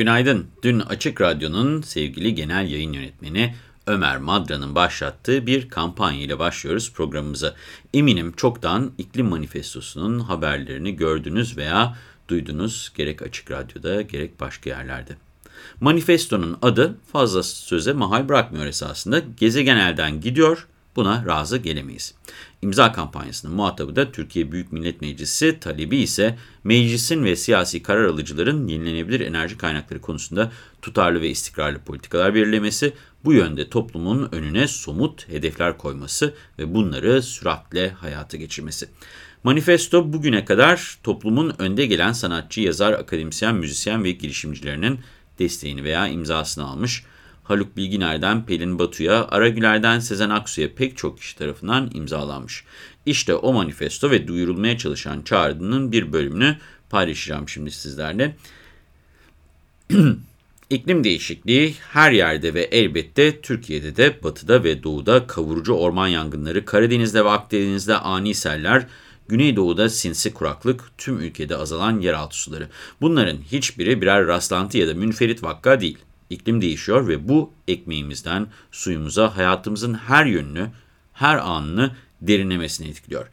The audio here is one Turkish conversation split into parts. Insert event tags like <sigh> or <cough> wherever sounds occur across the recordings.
Günaydın. Dün Açık Radyo'nun sevgili genel yayın yönetmeni Ömer Madra'nın başlattığı bir kampanya ile başlıyoruz programımıza. Eminim çoktan iklim manifestosunun haberlerini gördünüz veya duydunuz gerek Açık Radyo'da gerek başka yerlerde. Manifestonun adı fazla söze mahal bırakmıyor esasında. Gezegen elden gidiyor, buna razı gelemeyiz. İmza kampanyasının muhatabı da Türkiye Büyük Millet Meclisi, talebi ise meclisin ve siyasi karar alıcıların yenilenebilir enerji kaynakları konusunda tutarlı ve istikrarlı politikalar belirlemesi, bu yönde toplumun önüne somut hedefler koyması ve bunları süratle hayata geçirmesi. Manifesto bugüne kadar toplumun önde gelen sanatçı, yazar, akademisyen, müzisyen ve girişimcilerinin desteğini veya imzasını almış. Haluk Bilginer'den Pelin Batu'ya, Aragüler'den Sezen Aksu'ya pek çok kişi tarafından imzalanmış. İşte o manifesto ve duyurulmaya çalışan çağrının bir bölümünü paylaşacağım şimdi sizlerle. <clears throat> İklim değişikliği her yerde ve elbette Türkiye'de de batıda ve doğuda kavurucu orman yangınları, Karadeniz'de ve Akdeniz'de ani seller, Güneydoğu'da sinsi kuraklık, tüm ülkede azalan yeraltı suları. Bunların hiçbiri birer rastlantı ya da münferit vakka değil. İklim değişiyor ve bu ekmeğimizden suyumuza hayatımızın her yönünü, her anını derinlemesine etkiliyor.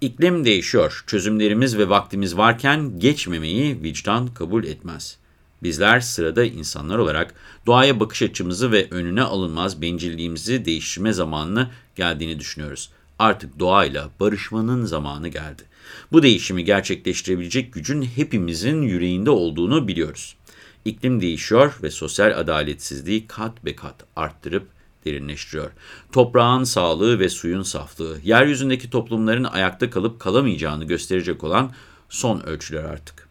İklim değişiyor. Çözümlerimiz ve vaktimiz varken geçmemeyi vicdan kabul etmez. Bizler sırada insanlar olarak doğaya bakış açımızı ve önüne alınmaz bencilliğimizi değiştirme zamanını geldiğini düşünüyoruz. Artık doğayla barışmanın zamanı geldi. Bu değişimi gerçekleştirebilecek gücün hepimizin yüreğinde olduğunu biliyoruz. İklim değişiyor ve sosyal adaletsizliği kat be kat arttırıp derinleştiriyor. Toprağın sağlığı ve suyun saflığı, yeryüzündeki toplumların ayakta kalıp kalamayacağını gösterecek olan son ölçüler artık.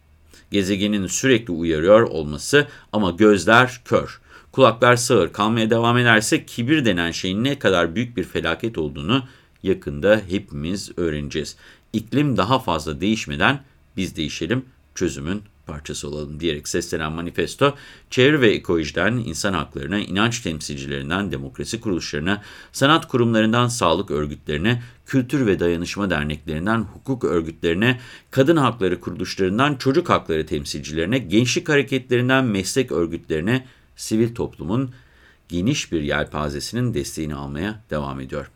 Gezegenin sürekli uyarıyor olması ama gözler kör, kulaklar sağır kalmaya devam ederse kibir denen şeyin ne kadar büyük bir felaket olduğunu yakında hepimiz öğreneceğiz. İklim daha fazla değişmeden biz değişelim, çözümün parçası olalım diyerek seslenen manifesto, çevre ve ekolojiden insan haklarına, inanç temsilcilerinden demokrasi kuruluşlarına, sanat kurumlarından sağlık örgütlerine, kültür ve dayanışma derneklerinden hukuk örgütlerine, kadın hakları kuruluşlarından çocuk hakları temsilcilerine, gençlik hareketlerinden meslek örgütlerine, sivil toplumun geniş bir yelpazesinin desteğini almaya devam ediyor.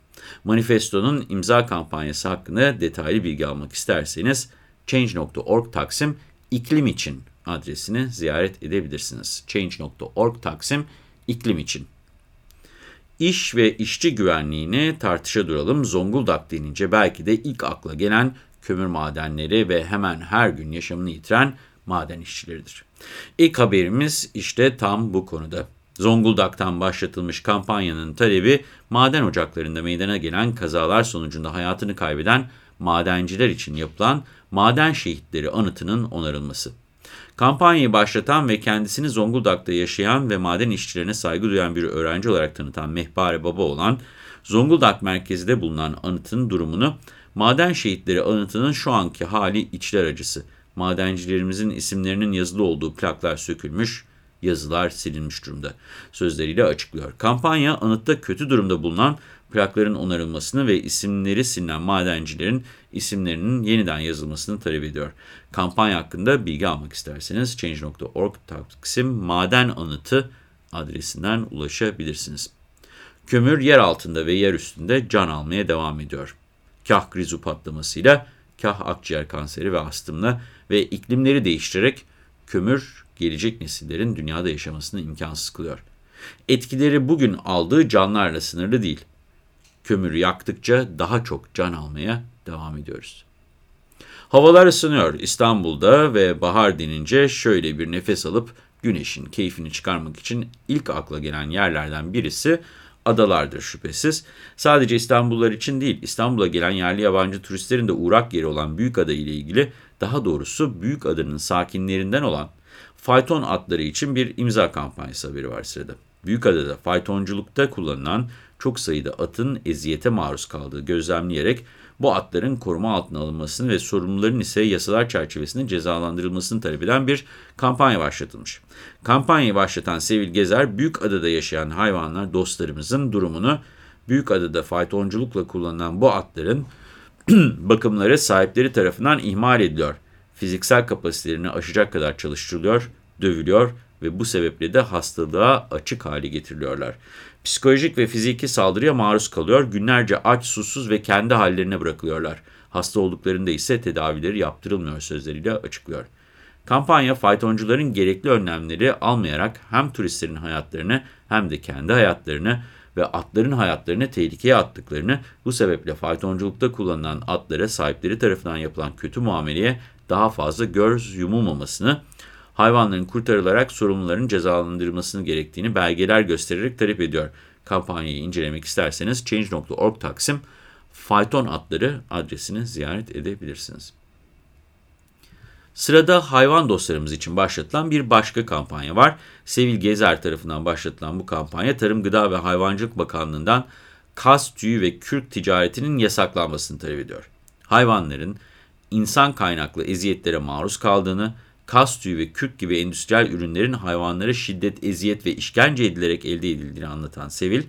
Manifestonun imza kampanyası hakkında detaylı bilgi almak isterseniz change.org taksim iklim için adresini ziyaret edebilirsiniz. Change.org taksim iklim için. İş ve işçi güvenliğini tartışa duralım. Zonguldak denince belki de ilk akla gelen kömür madenleri ve hemen her gün yaşamını yitiren maden işçileridir. İlk haberimiz işte tam bu konuda. Zonguldak'tan başlatılmış kampanyanın talebi maden ocaklarında meydana gelen kazalar sonucunda hayatını kaybeden madenciler için yapılan maden şehitleri anıtının onarılması. Kampanyayı başlatan ve kendisini Zonguldak'ta yaşayan ve maden işçilerine saygı duyan bir öğrenci olarak tanıtan Mehpare Baba olan Zonguldak merkezinde bulunan anıtın durumunu maden şehitleri anıtının şu anki hali içler acısı. Madencilerimizin isimlerinin yazılı olduğu plaklar sökülmüş, yazılar silinmiş durumda sözleriyle açıklıyor. Kampanya anıtta kötü durumda bulunan plakların onarılmasını ve isimleri silinen madencilerin isimlerinin yeniden yazılmasını talep ediyor. Kampanya hakkında bilgi almak isterseniz change.org taksim maden anıtı adresinden ulaşabilirsiniz. Kömür yer altında ve yer üstünde can almaya devam ediyor. Kah grizu patlamasıyla, kah akciğer kanseri ve astımla ve iklimleri değiştirerek kömür gelecek nesillerin dünyada yaşamasını imkansız kılıyor. Etkileri bugün aldığı canlarla sınırlı değil. Kömürü yaktıkça daha çok can almaya devam ediyoruz. Havalar ısınıyor İstanbul'da ve bahar denince şöyle bir nefes alıp güneşin keyfini çıkarmak için ilk akla gelen yerlerden birisi adalardır şüphesiz. Sadece İstanbullular için değil, İstanbul'a gelen yerli yabancı turistlerin de uğrak yeri olan Büyükada ile ilgili, daha doğrusu Büyükada'nın sakinlerinden olan fayton atları için bir imza kampanyası haberi var sırada. Büyükada'da faytonculukta kullanılan çok sayıda atın eziyete maruz kaldığı gözlemleyerek bu atların koruma altına alınmasını ve sorumluların ise yasalar çerçevesinde cezalandırılmasını talep eden bir kampanya başlatılmış. Kampanyayı başlatan Sevil Gezer, Büyükada'da yaşayan hayvanlar dostlarımızın durumunu, Büyükada'da faytonculukla kullanılan bu atların <clears throat> bakımları sahipleri tarafından ihmal ediliyor. Fiziksel kapasitelerini aşacak kadar çalıştırılıyor, dövülüyor ve bu sebeple de hastalığa açık hale getiriliyorlar. Psikolojik ve fiziki saldırıya maruz kalıyor, günlerce aç, susuz ve kendi hallerine bırakılıyorlar. Hasta olduklarında ise tedavileri yaptırılmıyor sözleriyle açıklıyor. Kampanya faytoncuların gerekli önlemleri almayarak hem turistlerin hayatlarını hem de kendi hayatlarını ve atların hayatlarını tehlikeye attıklarını, bu sebeple faytonculukta kullanılan atlara sahipleri tarafından yapılan kötü muameleye daha fazla göz yumulmamasını, hayvanların kurtarılarak sorumluların cezalandırılmasını gerektiğini belgeler göstererek talep ediyor. Kampanyayı incelemek isterseniz Change.org Taksim Fayton Atları adresini ziyaret edebilirsiniz. Sırada hayvan dostlarımız için başlatılan bir başka kampanya var. Sevil Gezer tarafından başlatılan bu kampanya Tarım Gıda ve Hayvancılık Bakanlığı'ndan kas, tüyü ve kürk ticaretinin yasaklanmasını talep ediyor. Hayvanların insan kaynaklı eziyetlere maruz kaldığını, kas tüyü ve kürk gibi endüstriyel ürünlerin hayvanlara şiddet, eziyet ve işkence edilerek elde edildiğini anlatan Sevil,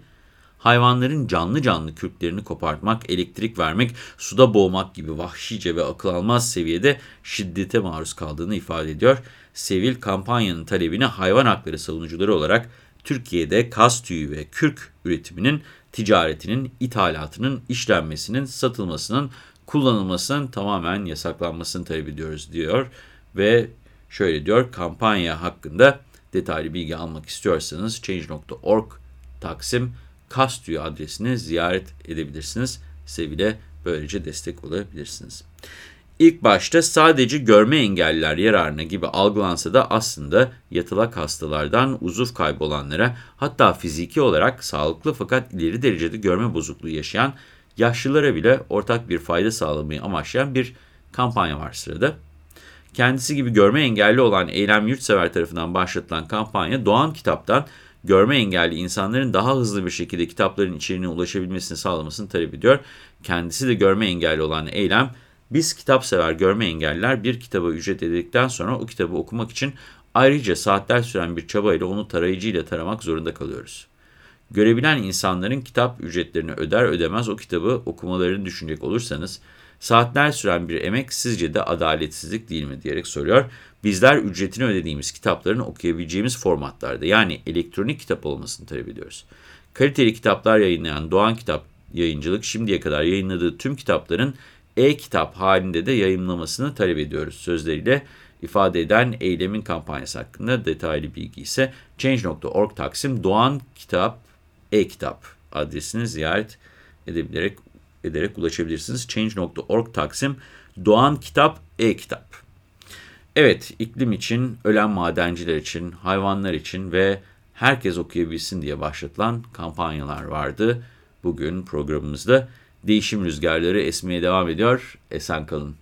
hayvanların canlı canlı kürklerini kopartmak, elektrik vermek, suda boğmak gibi vahşice ve akıl almaz seviyede şiddete maruz kaldığını ifade ediyor. Sevil kampanyanın talebini hayvan hakları savunucuları olarak Türkiye'de kas tüyü ve kürk üretiminin, ticaretinin, ithalatının, işlenmesinin, satılmasının, kullanılmasının tamamen yasaklanmasını talep ediyoruz diyor. Ve şöyle diyor, kampanya hakkında detaylı bilgi almak istiyorsanız change.org Taksim Kastüyü adresini ziyaret edebilirsiniz. Sevile böylece destek olabilirsiniz. İlk başta sadece görme engelliler yararına gibi algılansa da aslında yatılak hastalardan uzuv kaybolanlara hatta fiziki olarak sağlıklı fakat ileri derecede görme bozukluğu yaşayan yaşlılara bile ortak bir fayda sağlamayı amaçlayan bir kampanya var sırada. Kendisi gibi görme engelli olan Eylem Yurtsever tarafından başlatılan kampanya Doğan Kitap'tan görme engelli insanların daha hızlı bir şekilde kitapların içeriğine ulaşabilmesini sağlamasını talep ediyor. Kendisi de görme engelli olan Eylem, biz kitap sever görme engelliler bir kitaba ücret edildikten sonra o kitabı okumak için ayrıca saatler süren bir çabayla onu tarayıcıyla taramak zorunda kalıyoruz. Görebilen insanların kitap ücretlerini öder ödemez o kitabı okumalarını düşünecek olursanız, saatler süren bir emek sizce de adaletsizlik değil mi diyerek soruyor. Bizler ücretini ödediğimiz kitapların okuyabileceğimiz formatlarda yani elektronik kitap olmasını talep ediyoruz. Kaliteli kitaplar yayınlayan Doğan Kitap Yayıncılık şimdiye kadar yayınladığı tüm kitapların e-kitap halinde de yayınlamasını talep ediyoruz sözleriyle ifade eden eylemin kampanyası hakkında detaylı bilgi ise change.org Taksim Doğan Kitap e-kitap adresini ziyaret edebilerek ederek ulaşabilirsiniz. Change.org Taksim Doğan Kitap e-kitap. Evet, iklim için, ölen madenciler için, hayvanlar için ve herkes okuyabilsin diye başlatılan kampanyalar vardı. Bugün programımızda değişim rüzgarları esmeye devam ediyor. Esen kalın.